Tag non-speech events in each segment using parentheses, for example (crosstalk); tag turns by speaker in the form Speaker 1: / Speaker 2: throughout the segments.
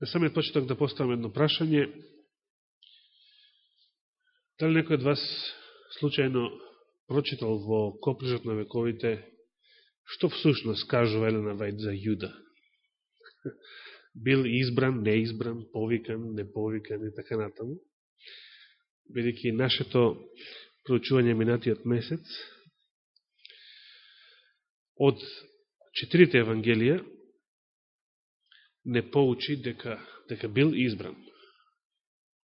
Speaker 1: На самиот почеток да поставам едно прашање. Дали некој од вас случајно прочитал во Коприжот на вековите што всушност кажува Елена Вајд за Јуда? (laughs) Бил избран, неизбран, повикан, неповикан и така натаму. Бидеќи нашето проучување минатиот месец од четирите Евангелија не поучи дека, дека бил избран,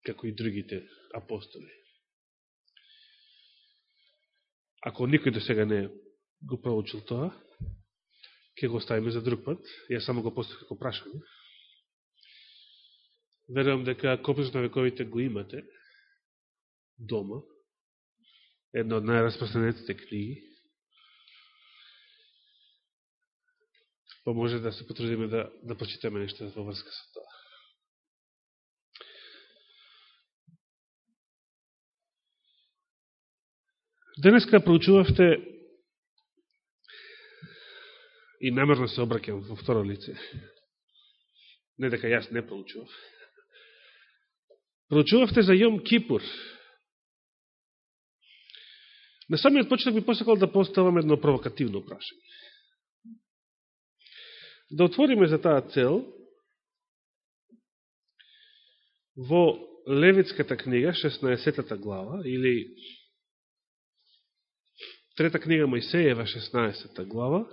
Speaker 1: како и другите апостоли. Ако никој до сега не го проучил тоа, ќе го оставиме за друг пат. Јас само го поставив како прашање. Верувам дека Копризот на вековите го имате дома. Една од најраспространетите книги. Па може да се потрудиме да, да почитаме нешто во врска со тоа. Денеска проучувавте и намерно се обраќам во второ лице. Не дека јас не проучував. Проучувавте за Јом Кипур. На самиот почеток би посекал да поставам едно провокативно прашање. Да отвориме за таа цел во Левитската книга, 16 глава, или трета книга Мојсеева, 16 глава,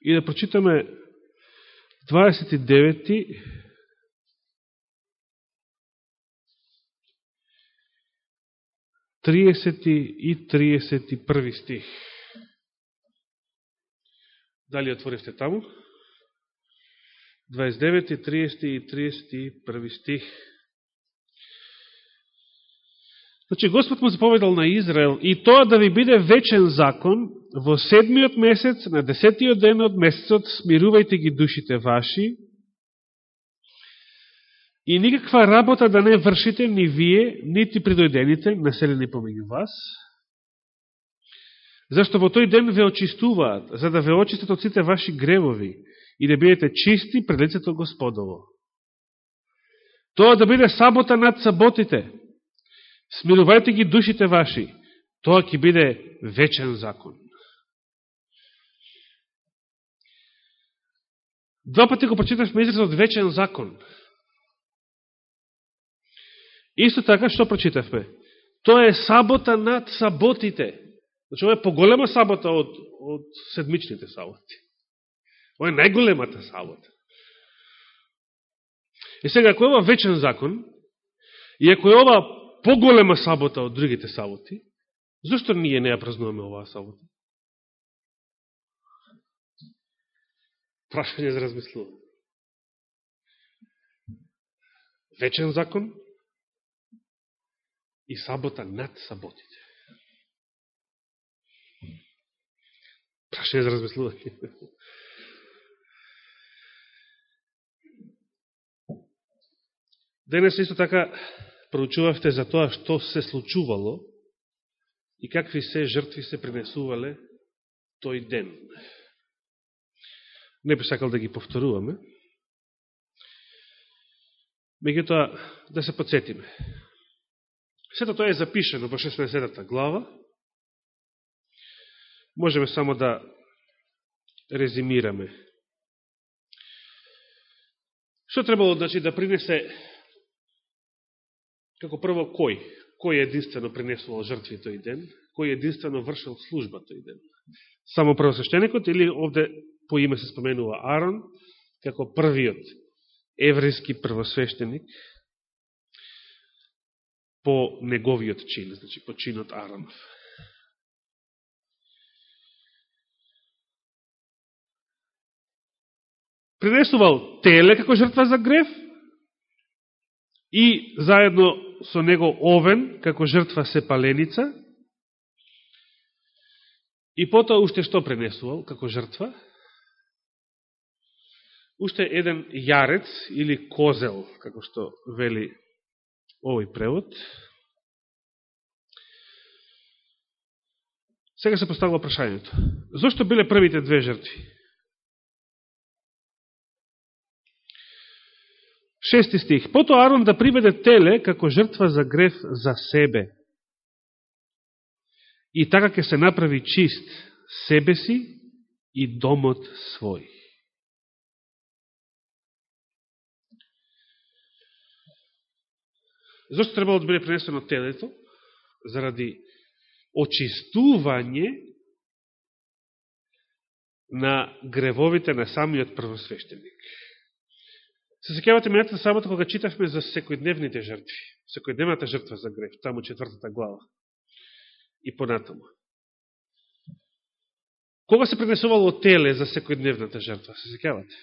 Speaker 1: и да прочитаме 29 30 и 31 стих. Дали отворивте таму? 29, 30 и 31 стих. Значи, Господ му заповедал на Израел и тоа да ви биде вечен закон, во седмиот месец, на десетиот ден од месецот, смирувајте ги душите ваши и никаква работа да не вршите ни вие, нити придојдените, населени помеѓу вас, Зашто во тој ден ве очистуваат, за да ве очистат од сите ваши гревови и да бидете чисти пред лицето Господово. Тоа да биде сабота над саботите. Смирувајте ги душите ваши. Тоа ќе биде вечен закон. Два пати го прочитавме изразот вечен закон. Исто така, што прочитавме? Тоа е сабота над саботите. Значи, ова е поголема сабота од, од седмичните саботи. Ова е најголемата сабота. И сега, ако е ова вечен закон, и ако е ова поголема сабота од другите саботи, зашто ние не ја празнуваме оваа сабота? Прашање за размислување. Вечен закон и сабота над саботите. Прашање за размислување. Денес исто така проучувавте за тоа што се случувало и какви се жртви се принесувале тој ден. Не би сакал да ги повторуваме. Меѓутоа, да се подсетиме. Сето тоа е запишено во 16 глава, можеме само да резимираме. Што требало значи, да принесе како прво кој? Кој единствено принесувал жртви тој ден? Кој единствено вршил служба тој ден? Само првосвещеникот или овде по име се споменува Арон како првиот еврейски првосвещеник по неговиот чин, значи по чинот Аронов. Принесувал теле како жртва за греф и заедно со него овен како жртва сепаленица и потоа уште што принесувал како жртва? Уште еден јарец или козел, како што вели овој превод. Сега се поставило прашањето. Зошто биле првите две жртви? Шести стих. Пото Арон да приведе теле како жртва за греф за себе. И така ќе се направи чист себе си и домот свој. Зошто требало да биде пренесено телето? Заради очистување на гревовите на самиот првосвещеник. Се секјавате минатата сабота кога читавме за секојдневните жртви, секојдневната жртва за грев, таму четвртата глава и понатаму. Кога се пренесувало теле за секојдневната жртва, се секјавате?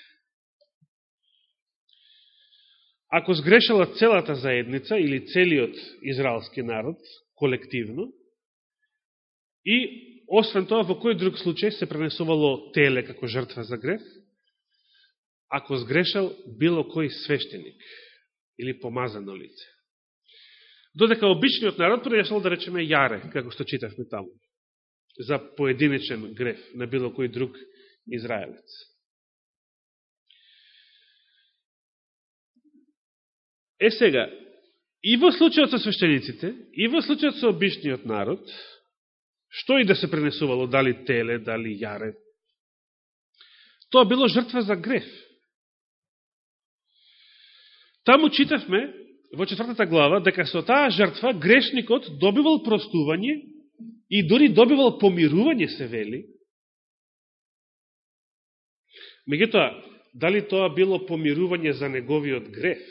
Speaker 1: Ако сгрешала целата заедница или целиот израелски народ, колективно, и освен тоа, во кој друг случај се пренесувало теле како жртва за греф, ако сгрешал било кој свештеник или помазано лице. Додека обичниот народ пренесувал, да речеме, јаре, како што читавме таму, за поединечен греф на било кој друг израелец. Е сега, и во случајот со свештениците, и во случајот со обичниот народ, што и да се пренесувало, дали теле, дали јаре, тоа било жртва за греф. Таму читавме, во четвртата глава, дека со таа жртва грешникот добивал простување и дори добивал помирување, се вели. Меѓутоа, дали тоа било помирување за неговиот грех?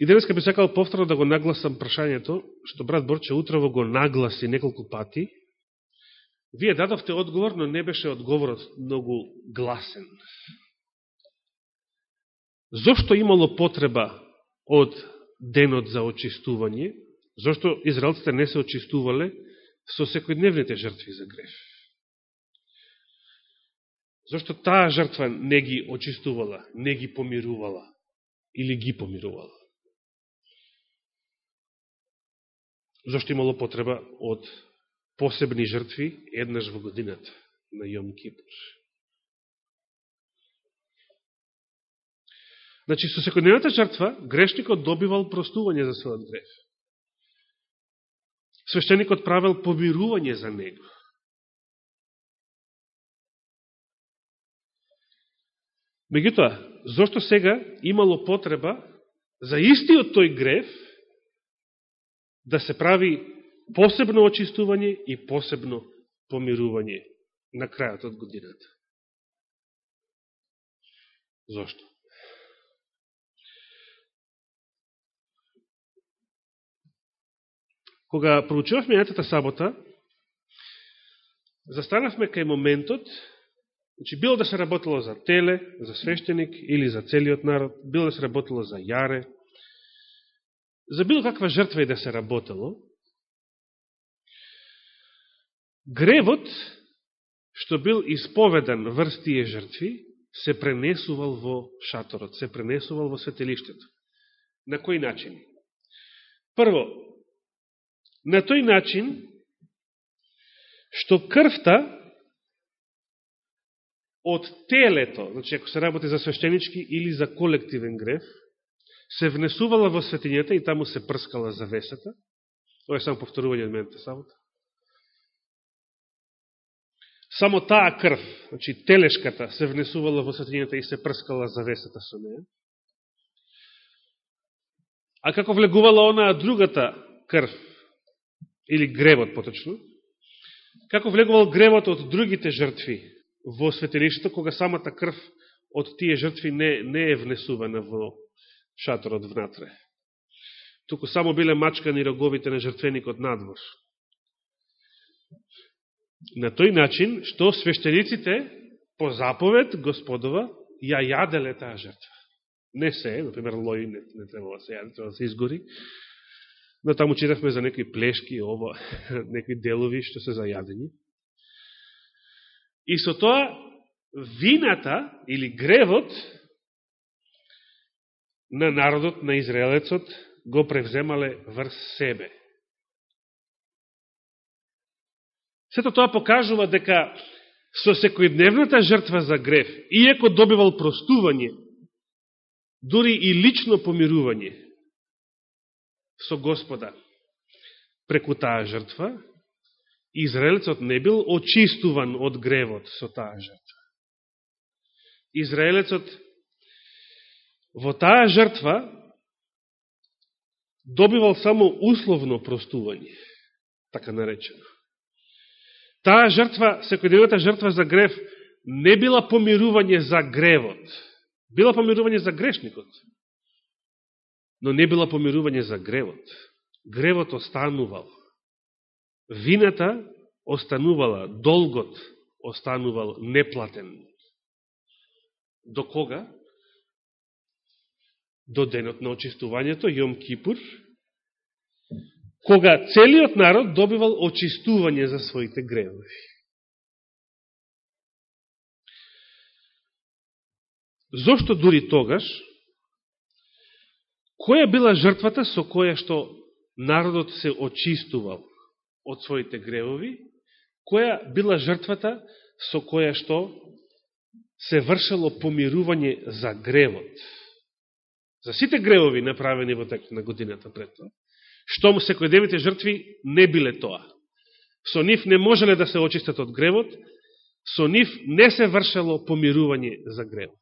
Speaker 1: И денеска би сакал повторно да го нагласам прашањето, што брат Борче утрово го нагласи неколку пати. Вие дадовте одговор, но не беше одговорот многу гласен. Зошто имало потреба од денот за очистување? Зошто израелците не се очистувале со секојдневните жртви за греф? Зошто таа жртва не ги очистувала, не ги помирувала или ги помирувала? Зошто имало потреба од посебни жртви еднаш во годината на Јом Кипур? Значи, со секојдневната жртва, грешникот добивал простување за својот греф. Свещеникот правил помирување за него. Меѓутоа, зошто сега имало потреба за истиот тој греф да се прави посебно очистување и посебно помирување на крајот од годината. Зошто? Кога проучувавме јатата сабота, застанавме кај моментот, значи било да се работело за теле, за свештеник или за целиот народ, било да се работело за јаре, за било каква жртва и да се работело, гревот, што бил исповедан врз тие жртви, се пренесувал во шаторот, се пренесувал во светелиштето. На кој начин? Прво, на тој начин, што крвта од телето, значи ако се работи за свещенички или за колективен грев, се внесувала во светињата и таму се прскала завесата. Ова е само повторување од мените сабота. Само таа крв, значи телешката, се внесувала во светлината и се прскала завесата со неја. А како влегувала онаа другата крв, или гревот поточно, како влегувал гревот од другите жртви во светилиштето, кога самата крв од тие жртви не, не е внесувана во шаторот внатре. Туку само биле мачкани роговите на жртвеникот надвор. На тој начин, што свештениците по заповед Господова ја јаделе таа жртва. Не се, например, лој не, не требало да се јаде, треба да се изгори. Но таму читавме за некои плешки, ово, (laughs) некои делови што се зајадени. И со тоа, вината или гревот на народот, на Израелецот, го превземале врз себе. Сето тоа покажува дека со секојдневната жртва за греф, иеко добивал простување, дури и лично помирување со Господа преку таа жртва, Израелецот не бил очистуван од гревот со таа жртва. Израелецот во таа жртва добивал само условно простување, така наречено. Таа жртва, секојдневната жртва за грев, не била помирување за гревот. Била помирување за грешникот, но не била помирување за гревот. Гревот останувал. Вината останувала, долгот останувал неплатен. До кога? До денот на очистувањето, Јом Кипур, кога целиот народ добивал очистување за своите гревови. Зошто дури тогаш, која била жртвата со која што народот се очистувал од своите гревови, која била жртвата со која што се вршало помирување за гревот. За сите гревови направени во текот на годината пред тоа. Што му секојдневните жртви не биле тоа. Со нив не можеле да се очистат од гревот, со нив не се вршало помирување за гревот.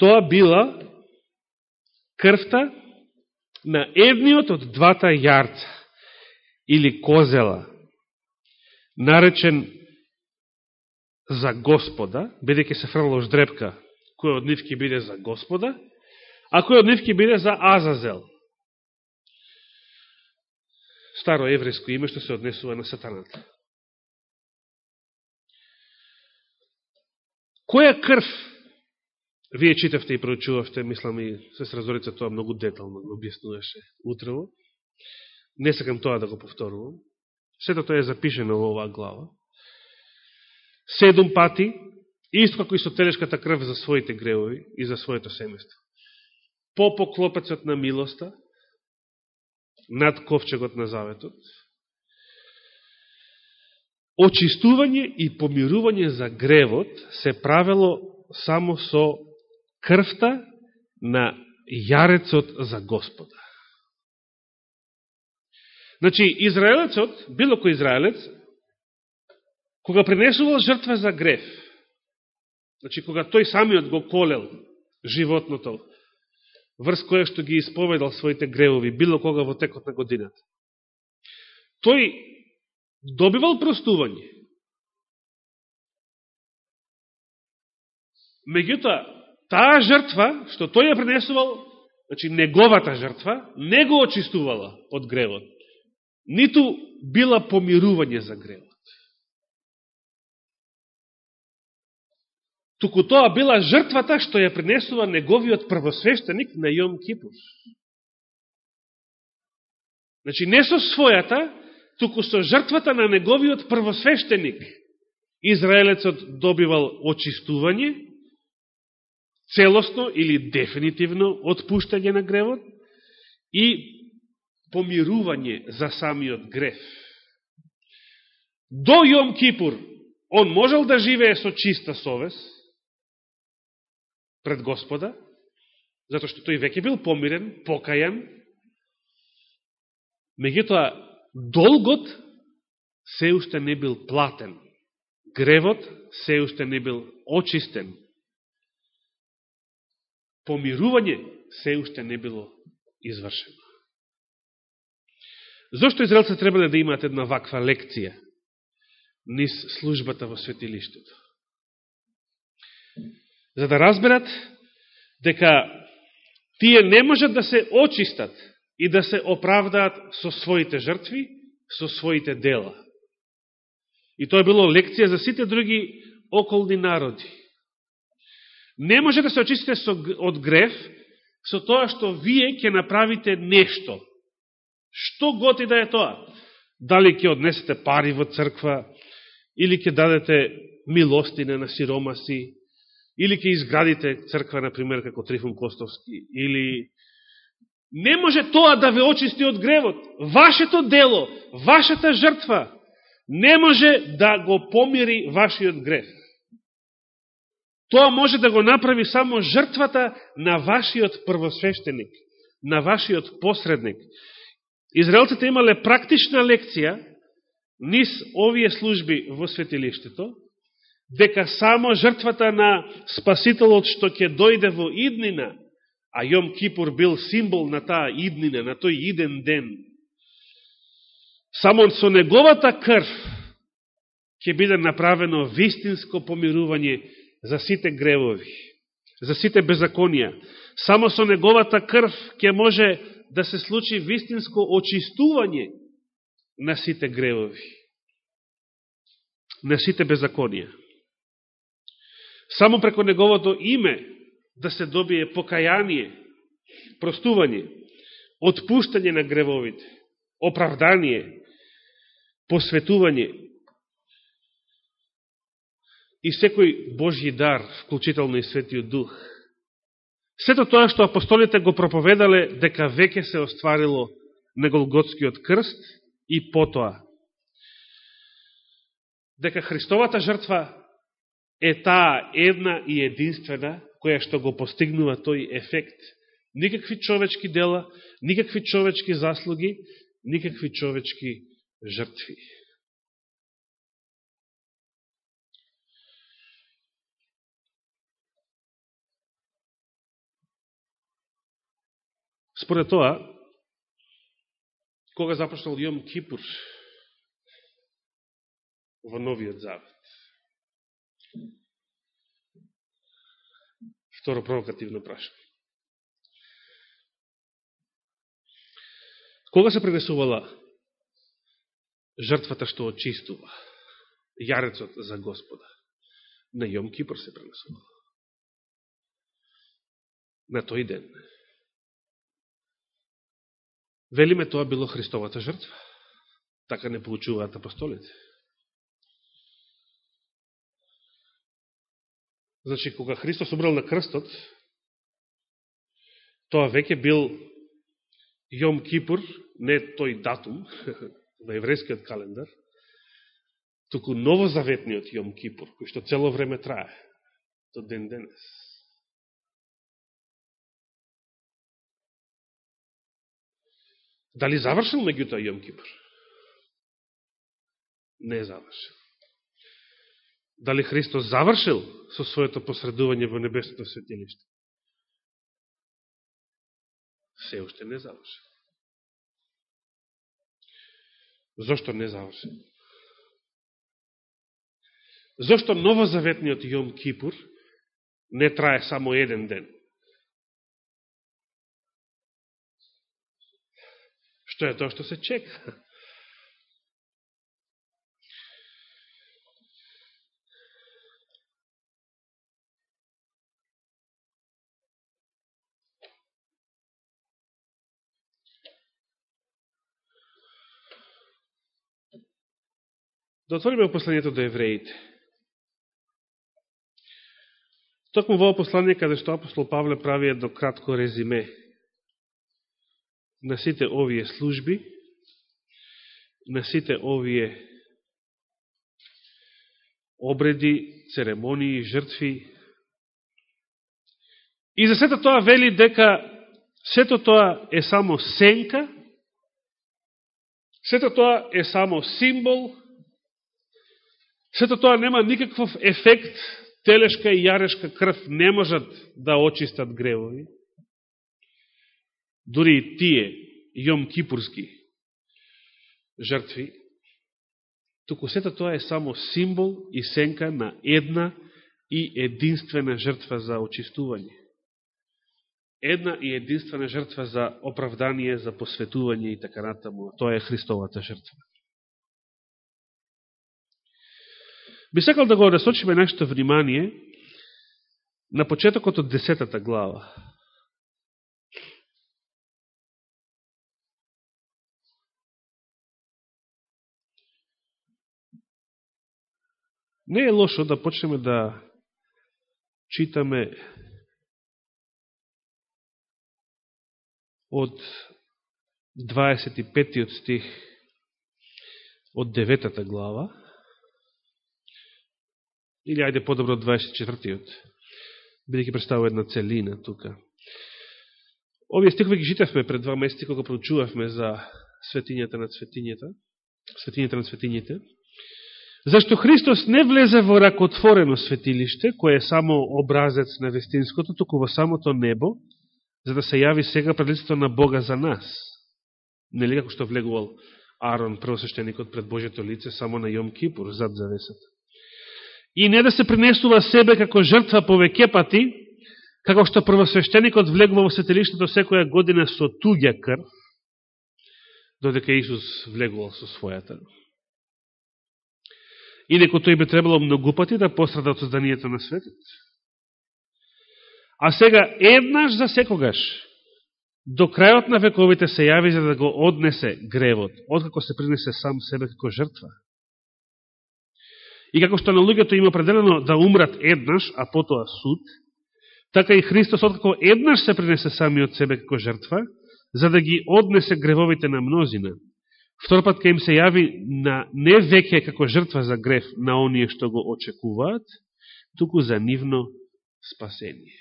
Speaker 1: Тоа била крвта на едниот од двата јарца или козела, наречен за Господа, бидејќи се фрло ждрепка, кој од нив ќе биде за Господа, а кој од нив ќе биде за Азазел. Старо еврејско име што се однесува на сатаната. Која крв Вие читавте и проучувавте, мислам и се сразорица тоа многу детално го објаснуваше утрево. Не сакам тоа да го повторувам. Сето тоа е запишено во оваа глава. Седум пати, исто како и со телешката крв за своите греови и за своето семејство. По поклопецот на милоста, над ковчегот на заветот, очистување и помирување за гревот се правело само со крвта на јарецот за Господа. Значи, Израелецот, било кој Израелец, кога принесувал жртва за грев, значи, кога тој самиот го колел животното, врз која што ги исповедал своите гревови, било кога во текот на годината, тој добивал простување. Меѓутоа, таа жртва, што тој ја принесувал, значи неговата жртва, не го очистувала од гревот. Ниту била помирување за гревот. Туку тоа била жртвата што ја принесува неговиот првосвещеник на Јом Кипур. Значи не со својата, туку со жртвата на неговиот првосвещеник. Израелецот добивал очистување, целосно или дефинитивно отпуштање на гревот и помирување за самиот грев. До Јом Кипур он можел да живее со чиста совес пред Господа, затоа што тој веќе бил помирен, покајан, меѓутоа долгот се уште не бил платен, гревот се уште не бил очистен, помирување се уште не било извршено. Зошто израелците требале да имаат една ваква лекција низ службата во светилиштето? За да разберат дека тие не можат да се очистат и да се оправдаат со своите жртви, со своите дела. И тоа било лекција за сите други околни народи. Не може да се очистите со, од греф со тоа што вие ќе направите нешто. Што готи да е тоа? Дали ќе однесете пари во црква, или ќе дадете милостина на сиромаси, или ќе изградите црква, например, како Трифун Костовски, или Не може тоа да ве очисти од гревот. Вашето дело, вашата жртва, не може да го помири вашиот грев. Тоа може да го направи само жртвата на вашиот првосвещеник, на вашиот посредник. Израелците имале практична лекција низ овие служби во светилиштето, дека само жртвата на Спасителот што ќе дојде во иднина, а Јом Кипур бил символ на таа иднина, на тој иден ден, само со неговата крв ќе биде направено вистинско помирување за сите гревови, за сите беззаконија. Само со неговата крв ќе може да се случи вистинско очистување на сите гревови, на сите беззаконија. Само преко неговото име да се добие покаяние, простување, отпуштање на гревовите, оправдание, посветување и секој Божји дар, вклучително и Светиот Дух. Сето тоа што апостолите го проповедале дека веќе се остварило на Голготскиот крст и потоа. Дека Христовата жртва е таа една и единствена која што го постигнува тој ефект. Никакви човечки дела, никакви човечки заслуги, никакви човечки жртви. Според тоа, кога започнал Јом Кипур во Новиот Завет? Второ провокативно прашање. Кога се пренесувала жртвата што очистува, јарецот за Господа? На Јом Кипр се пренесувала. На тој ден. Велиме тоа било Христовата жртва. Така не получуваат апостолите. Значи, кога Христос умрел на крстот, тоа веќе бил Јом Кипур, не тој датум (laughs) на еврејскиот календар, туку новозаветниот Јом Кипур, кој што цело време трае, до ден денес. Дали завршил меѓутоа Јом Кипур? Не завршил. Дали Христос завршил со своето посредување во небесното светилиште? Се уште не завршил. Зошто не завршил? Зошто новозаветниот Јом Кипур не трае само еден ден? Што е тоа што се чека? Да отвориме посланието до евреите. Токму во послание, каде што апостол Павле прави едно кратко резиме на сите овие служби, на сите овие обреди, церемонии, жртви. И за сето тоа вели дека сето тоа е само сенка, сето тоа е само символ, сето тоа нема никаков ефект, телешка и јарешка крв не можат да очистат гревови дури и тие јом кипурски жртви, туку сето тоа е само символ и сенка на една и единствена жртва за очистување. Една и единствена жртва за оправдание, за посветување и така натаму. Тоа е Христовата жртва. Би сакал да го насочиме нашето внимание на почетокот од десетата глава. Не е лошо да почнеме да читаме од 25 стих од 9 глава, или ајде подобро 24-тиот, бидеќи представува една целина тука. Овие стихови ги читавме пред два месеци кога проучувавме за светињата на светињата, светињата на светињите, зашто Христос не влезе во ракотворено светилиште, кое е само образец на вестинското, току во самото небо, за да се јави сега пред лицето на Бога за нас. Нели како што влегувал Арон, првосвещеникот пред Божето лице, само на Јом Кипур, зад завесата. И не да се принесува себе како жртва повеќе пати, како што првосвещеникот влегува во светилиштето секоја година со туѓа крв, додека Исус влегувал со својата. Инако тој би требало многу пати да пострада од созданието на светот. А сега, еднаш за секогаш, до крајот на вековите се јави за да го однесе гревот, откако се принесе сам себе како жртва. И како што на луѓето има определено да умрат еднаш, а потоа суд, така и Христос откако еднаш се принесе самиот себе како жртва, за да ги однесе гревовите на мнозина. Вторпат пат им се јави на не веќе како жртва за грев на оние што го очекуваат, туку за нивно спасение.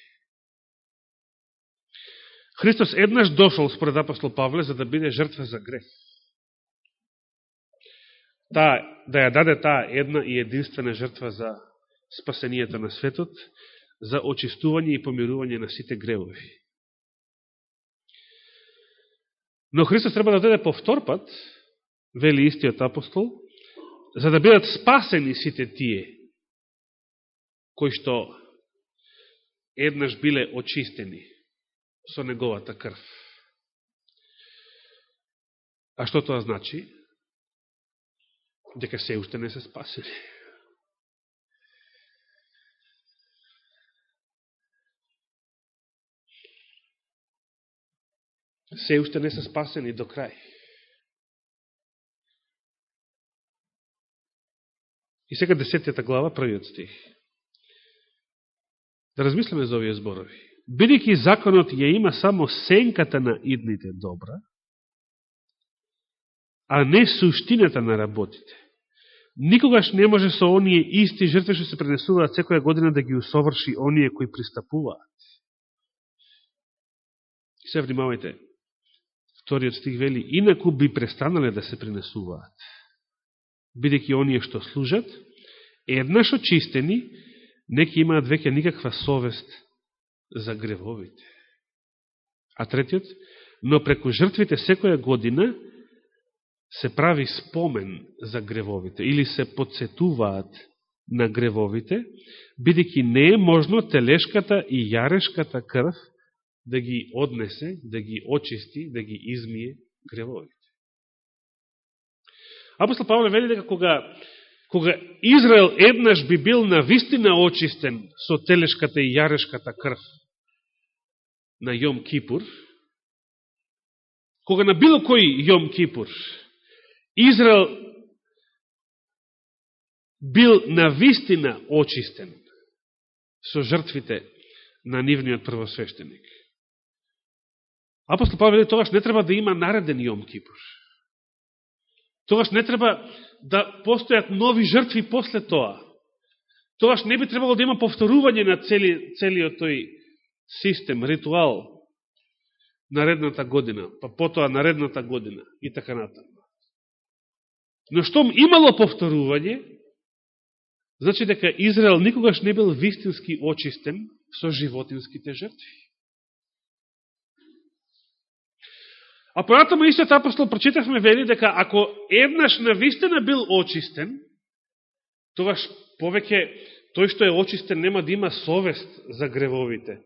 Speaker 1: Христос еднаш дошол според апостол Павле за да биде жртва за грев. Та, да ја даде таа една и единствена жртва за спасението на светот, за очистување и помирување на сите гревови. Но Христос треба да даде повтор пат, вели истиот апостол, за да бидат спасени сите тие, кои што еднаш биле очистени со неговата крв. А што тоа значи? Дека се уште не се спасени. Се уште не се спасени до крај. И сега десетијата глава, првиот стих. Да размислиме за овие зборови. Бидејќи законот ја има само сенката на идните добра, а не суштината на работите. Никогаш не може со оние исти жртви што се пренесуваат секоја година да ги усоврши оние кои пристапуваат. Се внимавајте. Вториот стих вели, инаку би престанале да се пренесуваат. Бидејќи оние што служат, еднаш очистени, неки имаат веќе никаква совест за гревовите. А третиот, но преку жртвите секоја година се прави спомен за гревовите или се подсетуваат на гревовите, бидејќи не е можно телешката и јарешката крв да ги однесе, да ги очисти, да ги измие гревовите. Апостол Павле вели дека кога кога Израел еднаш би бил на вистина очистен со телешката и јарешката крв на Јом Кипур, кога на било кој Јом Кипур Израел бил на вистина очистен со жртвите на нивниот првосвещеник. Апостол Павел тогаш не треба да има нареден Јом Кипур. Тогаш не треба да постојат нови жртви после тоа. Тогаш не би требало да има повторување на цели, целиот тој систем, ритуал наредната година, па потоа наредната година и така натаму. Но штом имало повторување, значи дека Израел никогаш не бил вистински очистен со животинските жртви. А понатаму истиот така апостол прочитавме вели дека ако еднаш на вистина бил очистен, тогаш повеќе тој што е очистен нема да има совест за гревовите.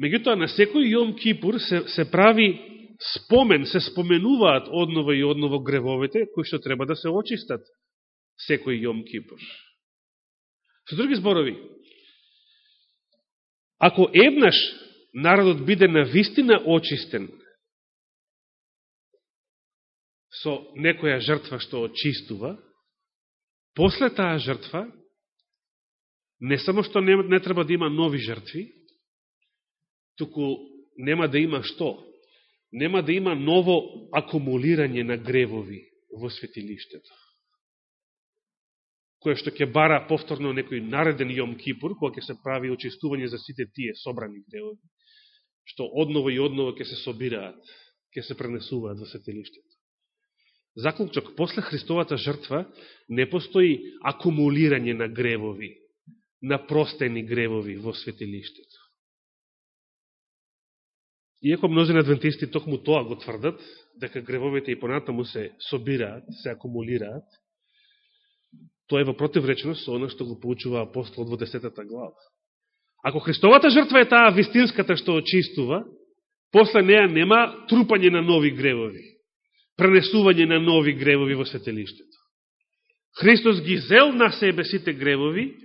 Speaker 1: Меѓутоа, на секој Јом Кипур се, се прави спомен, се споменуваат одново и одново гревовите, кои што треба да се очистат секој Јом Кипур. Со други зборови, ако еднаш народот биде на вистина очистен со некоја жртва што очистува, после таа жртва, не само што не, не треба да има нови жртви, туку нема да има што? Нема да има ново акумулирање на гревови во светилиштето. Кое што ќе бара повторно некој нареден Јом Кипур, која ќе се прави очистување за сите тие собрани гревови, што одново и одново ќе се собираат, ќе се пренесуваат во светилиштето. Заклучок, после Христовата жртва не постои акумулирање на гревови, на простени гревови во светилиштето. Иако мнозина адвентисти токму тоа го тврдат, дека гревовите и понатаму се собираат, се акумулираат, тоа е во противречност со оно што го поучува апостол во 10 глава. Ако Христовата жртва е таа вистинската што очистува, после неа нема трупање на нови гревови, пренесување на нови гревови во светелиштето. Христос ги зел на себе сите гревови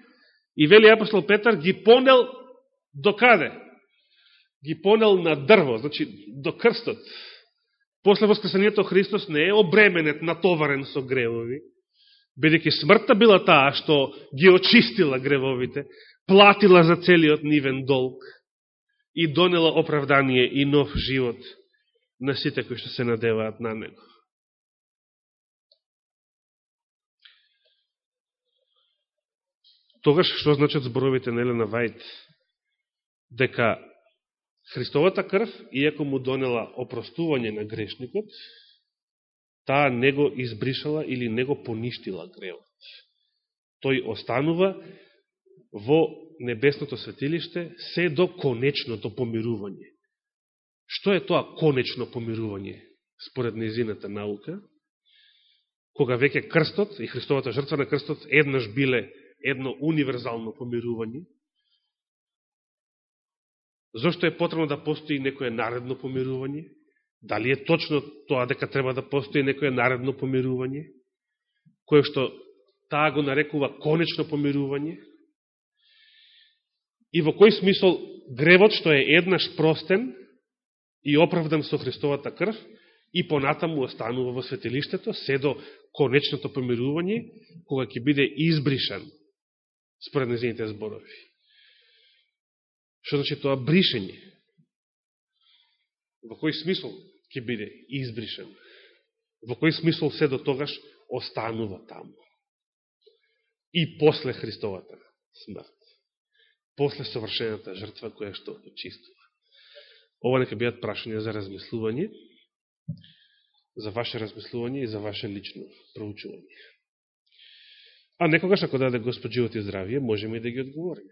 Speaker 1: и вели апостол Петар ги понел до каде? Ги понел на дрво, значи до крстот. После воскресението Христос не е обременет, натоварен со гревови, бидеќи смртта била таа што ги очистила гревовите, платила за целиот нивен долг и донела оправдание и нов живот на сите кои што се надеваат на него. Тогаш што значат зборовите на Елена Вајт? Дека Христовата крв, иако му донела опростување на грешникот, таа не го избришала или не го поништила гревот. Тој останува во небесното светилиште се до конечното помирување. Што е тоа конечно помирување според незината наука? Кога веќе крстот и Христовата жртва на крстот еднаш биле едно универзално помирување, зошто е потребно да постои некое наредно помирување? Дали е точно тоа дека треба да постои некое наредно помирување, кое што таа го нарекува конечно помирување? И во кој смисол гревот што е еднаш простен и оправдан со Христовата крв и понатаму останува во светилиштето, се до конечното помирување, кога ќе биде избришан според незините зборови. Што значи тоа бришење? Во кој смисол ќе биде избришен? Во кој смисол се до тогаш останува таму? И после Христовата смрт. После совршената жртва која што очистува. Ова нека бидат прашања за размислување, за ваше размислување и за ваше лично проучување. А некогаш, ако даде Господ живот и здравие, можеме и да ги одговориме.